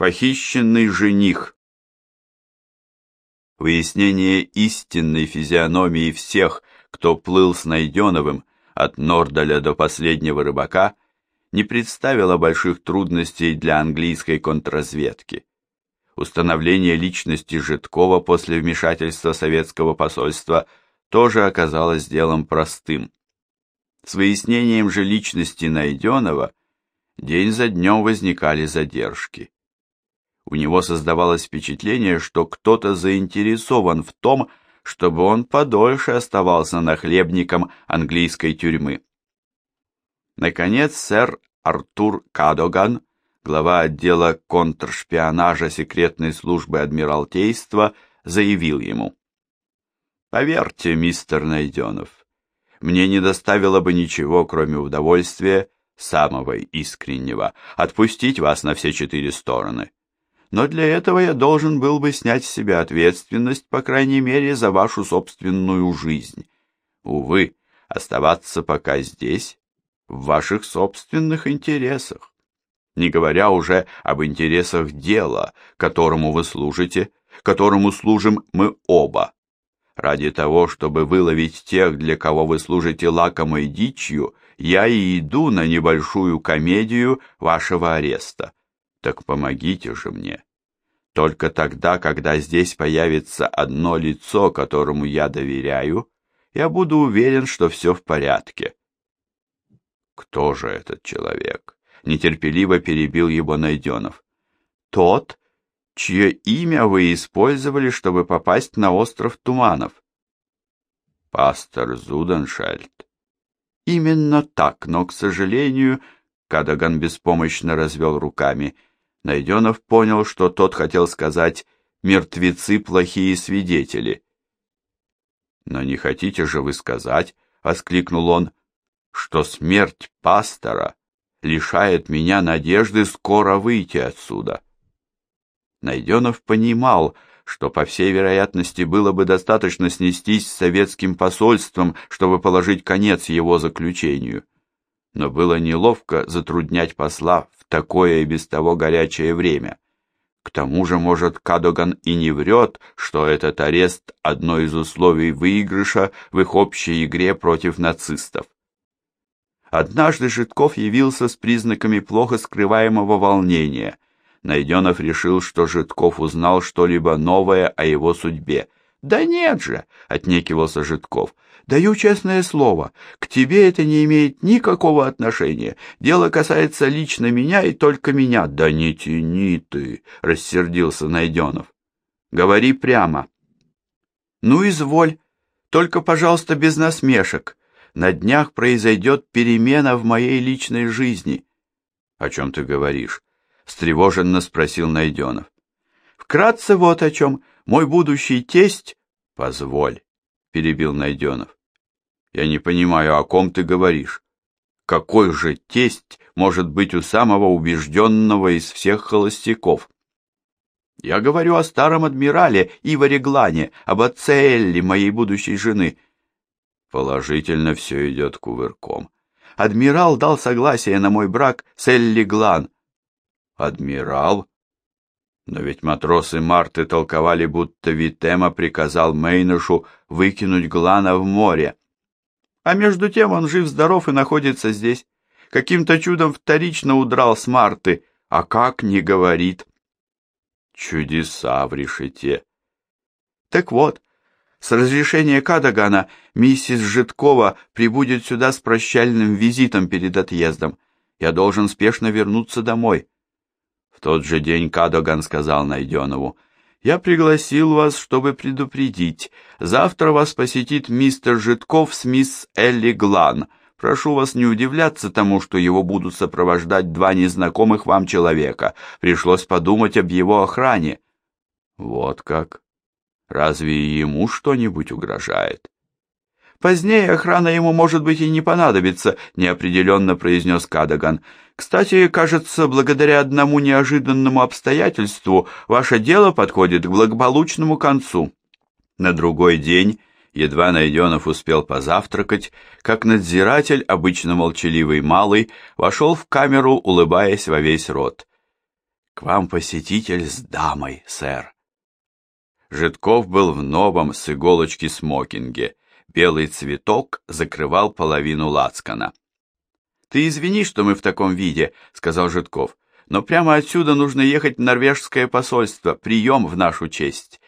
Похищенный жених. Выяснение истинной физиономии всех, кто плыл с Найденовым от Нордаля до последнего рыбака, не представило больших трудностей для английской контрразведки. Установление личности Житкова после вмешательства советского посольства тоже оказалось делом простым. С выяснением же личности Найденова день за днем возникали задержки. У него создавалось впечатление, что кто-то заинтересован в том, чтобы он подольше оставался нахлебником английской тюрьмы. Наконец, сэр Артур Кадоган, глава отдела контршпионажа секретной службы Адмиралтейства, заявил ему. «Поверьте, мистер Найденов, мне не доставило бы ничего, кроме удовольствия, самого искреннего, отпустить вас на все четыре стороны. Но для этого я должен был бы снять с себя ответственность, по крайней мере, за вашу собственную жизнь. Увы, оставаться пока здесь в ваших собственных интересах, не говоря уже об интересах дела, которому вы служите, которому служим мы оба. Ради того, чтобы выловить тех, для кого вы служите лакомой дичью, я и иду на небольшую комедию вашего ареста. Так помогите же мне. Только тогда, когда здесь появится одно лицо, которому я доверяю, я буду уверен, что все в порядке. Кто же этот человек? Нетерпеливо перебил его Найденов. Тот, чье имя вы использовали, чтобы попасть на остров Туманов. Пастор Зуденшальд. Именно так, но, к сожалению, Кадаган беспомощно развел руками. Найденов понял, что тот хотел сказать «мертвецы плохие свидетели». «Но не хотите же вы сказать, — воскликнул он, — что смерть пастора лишает меня надежды скоро выйти отсюда?» Найденов понимал, что, по всей вероятности, было бы достаточно снестись с советским посольством, чтобы положить конец его заключению. Но было неловко затруднять посла в такое и без того горячее время. К тому же, может, Кадоган и не врет, что этот арест – одно из условий выигрыша в их общей игре против нацистов. Однажды Житков явился с признаками плохо скрываемого волнения – Найденов решил, что Житков узнал что-либо новое о его судьбе. «Да нет же!» — отнекивался Житков. «Даю честное слово, к тебе это не имеет никакого отношения. Дело касается лично меня и только меня». «Да не тяни ты!» — рассердился Найденов. «Говори прямо». «Ну, изволь. Только, пожалуйста, без насмешек. На днях произойдет перемена в моей личной жизни». «О чем ты говоришь?» встревоженно спросил Найденов. Вкратце вот о чем. Мой будущий тесть... Позволь, перебил Найденов. Я не понимаю, о ком ты говоришь. Какой же тесть может быть у самого убежденного из всех холостяков? Я говорю о старом адмирале Иваре Глане, об отце Элли, моей будущей жены. Положительно все идет кувырком. Адмирал дал согласие на мой брак с Элли Глан, Адмирал? Но ведь матросы Марты толковали, будто Витема приказал Мейношу выкинуть Глана в море. А между тем он жив-здоров и находится здесь. Каким-то чудом вторично удрал с Марты, а как не говорит. Чудеса в решете. Так вот, с разрешения Кадагана миссис Житкова прибудет сюда с прощальным визитом перед отъездом. Я должен спешно вернуться домой. В тот же день Кадоган сказал Найденову, «Я пригласил вас, чтобы предупредить. Завтра вас посетит мистер Житков с мисс Элли Глан. Прошу вас не удивляться тому, что его будут сопровождать два незнакомых вам человека. Пришлось подумать об его охране». «Вот как? Разве ему что-нибудь угрожает?» Позднее охрана ему, может быть, и не понадобится, неопределенно произнес Кадаган. Кстати, кажется, благодаря одному неожиданному обстоятельству ваше дело подходит к благополучному концу. На другой день, едва Найденов успел позавтракать, как надзиратель, обычно молчаливый малый, вошел в камеру, улыбаясь во весь рот. «К вам посетитель с дамой, сэр». Житков был в новом с иголочки смокинге. Белый цветок закрывал половину лацкана. «Ты извини, что мы в таком виде», — сказал Житков, «но прямо отсюда нужно ехать в норвежское посольство, прием в нашу честь».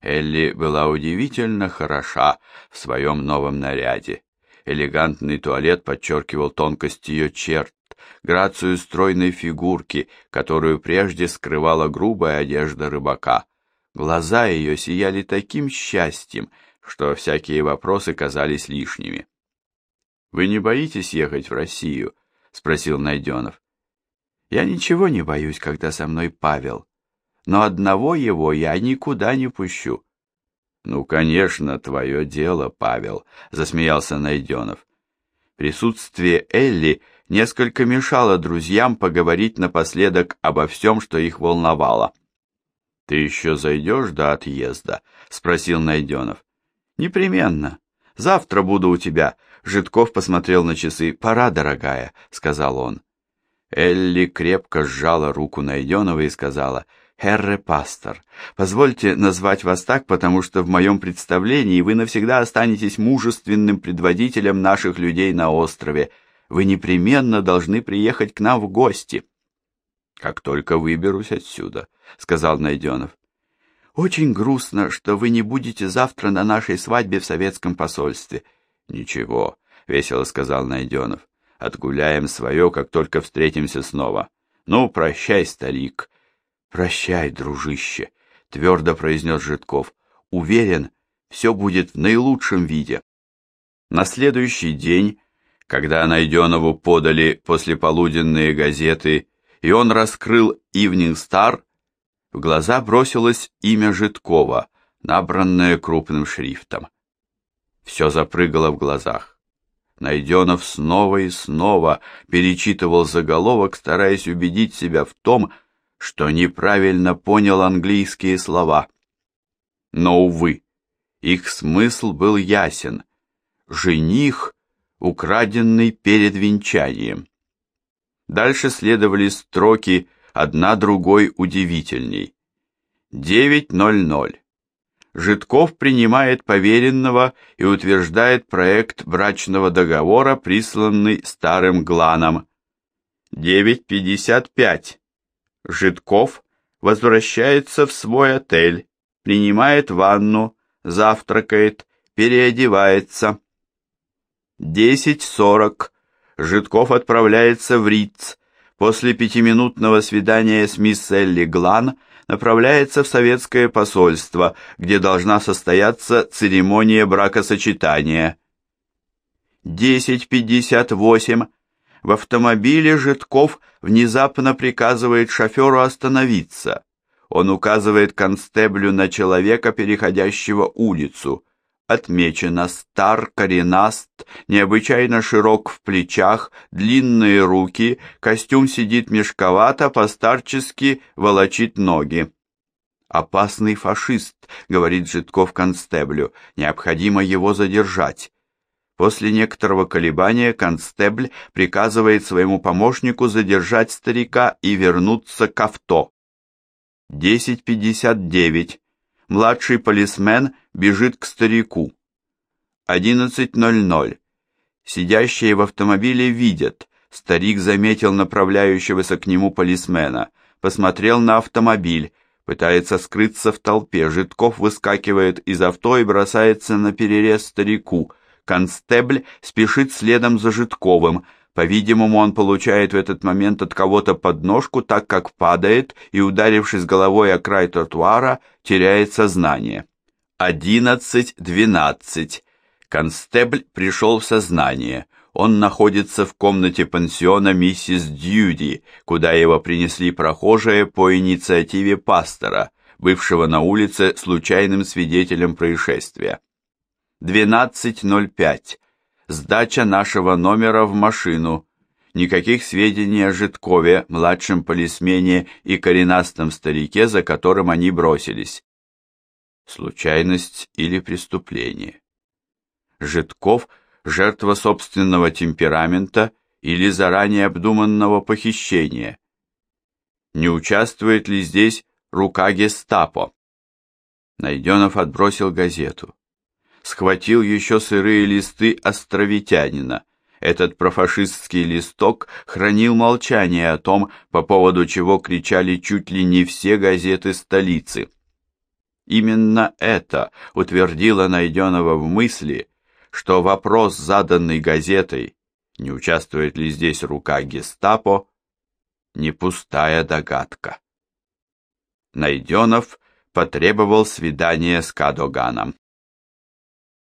Элли была удивительно хороша в своем новом наряде. Элегантный туалет подчеркивал тонкость ее черт, грацию стройной фигурки, которую прежде скрывала грубая одежда рыбака. Глаза ее сияли таким счастьем, что всякие вопросы казались лишними. «Вы не боитесь ехать в Россию?» — спросил Найденов. «Я ничего не боюсь, когда со мной Павел, но одного его я никуда не пущу». «Ну, конечно, твое дело, Павел», — засмеялся Найденов. Присутствие Элли несколько мешало друзьям поговорить напоследок обо всем, что их волновало. «Ты еще зайдешь до отъезда?» — спросил Найденов. «Непременно. Завтра буду у тебя». Житков посмотрел на часы. «Пора, дорогая», — сказал он. Элли крепко сжала руку Найденова и сказала, «Херре Пастор, позвольте назвать вас так, потому что в моем представлении вы навсегда останетесь мужественным предводителем наших людей на острове. Вы непременно должны приехать к нам в гости». «Как только выберусь отсюда», — сказал Найденов. «Очень грустно, что вы не будете завтра на нашей свадьбе в советском посольстве». «Ничего», — весело сказал Найденов. «Отгуляем свое, как только встретимся снова. Ну, прощай, старик». «Прощай, дружище», — твердо произнес Житков. «Уверен, все будет в наилучшем виде». На следующий день, когда Найденову подали послеполуденные газеты и он раскрыл «Ивнинг Стар», в глаза бросилось имя Житкова, набранное крупным шрифтом. Все запрыгало в глазах. Найденов снова и снова перечитывал заголовок, стараясь убедить себя в том, что неправильно понял английские слова. Но, увы, их смысл был ясен. Жених, украденный перед венчанием. Дальше следовали строки, одна другой удивительней. 9.00. Житков принимает поверенного и утверждает проект брачного договора, присланный старым Гланом. 9.55. Житков возвращается в свой отель, принимает ванну, завтракает, переодевается. 10.40. Житков отправляется в Риц. После пятиминутного свидания с мисс Элли Глан направляется в советское посольство, где должна состояться церемония бракосочетания. 10.58. В автомобиле Житков внезапно приказывает шоферу остановиться. Он указывает констеблю на человека, переходящего улицу отмечено стар, коренаст, необычайно широк в плечах, длинные руки, костюм сидит мешковато, постарчески волочит ноги. «Опасный фашист», — говорит Житков констеблю, — «необходимо его задержать». После некоторого колебания констебль приказывает своему помощнику задержать старика и вернуться к авто. 10.59. Младший полисмен бежит к старику. 11.00. Сидящие в автомобиле видят. Старик заметил направляющегося к нему полисмена. Посмотрел на автомобиль. Пытается скрыться в толпе. Житков выскакивает из авто и бросается на перерез старику. Констебль спешит следом за Житковым. По-видимому, он получает в этот момент от кого-то подножку, так как падает и, ударившись головой о край тротуара, теряет сознание. 11.12. Констебль пришел в сознание. Он находится в комнате пансиона миссис Дьюди, куда его принесли прохожие по инициативе пастора, бывшего на улице случайным свидетелем происшествия. 12.05. Сдача нашего номера в машину. Никаких сведений о Житкове, младшем полисмене и коренастом старике, за которым они бросились. Случайность или преступление? Житков – жертва собственного темперамента или заранее обдуманного похищения? не участвует ли здесь рука гестапо. Найденов отбросил газету. Схватил еще сырые листы островитянина. Этот профашистский листок хранил молчание о том, по поводу чего кричали чуть ли не все газеты столицы. Именно это утвердило Найденова в мысли, что вопрос, заданный газетой, не участвует ли здесь рука гестапо, не пустая догадка. Найденов потребовал свидания с Кадоганом.